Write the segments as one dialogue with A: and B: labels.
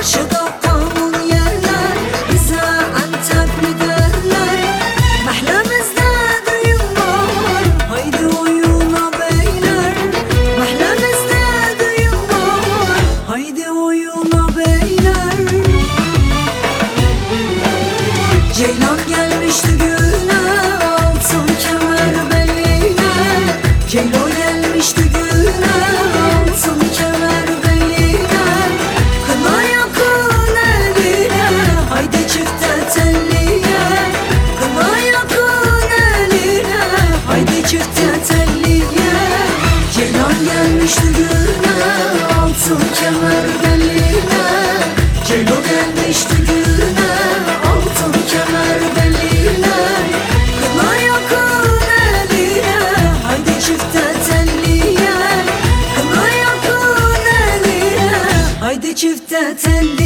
A: Karşıda kanun yerler bize Antepli derler. Mahlemizde düğün var haydi oyuna beyler. Mahlemizde düğün var haydi oyuna beyler. Ceylan gelmişti güne altın kemer beline Ceylo gelmişti güne altın kemer beline Ceylo gelmişti güne altın kemer beline Kına yakın eline. Haydi çifte telliye Kına yakın eline. Haydi çifte telliye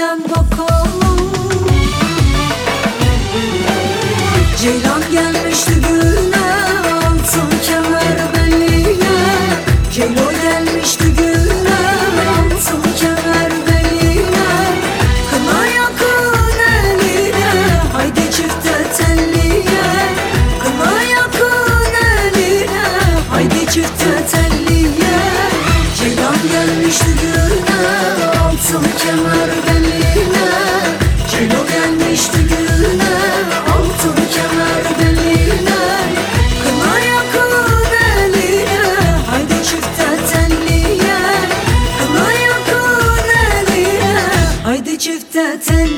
A: Eğlen bakalım. Ceylan gelmişti güne altın kemer beline Ceylo gelmişti güne altın kemer beline Kına yakın eline haydi çifte telliye. Kına yakın eline haydi çifte telliye. Ceylan gelmişti güne haydi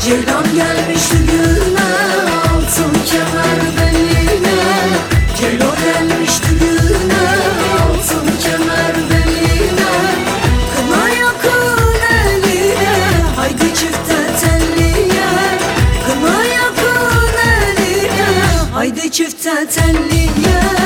A: Ceylan gelmiş düğüne altın kemer beline. Ceylan gelmiş düğüne altın kemer beline. Kına yakın eline haydi çifte telliye. Kına yakın eline haydi çifte telliye.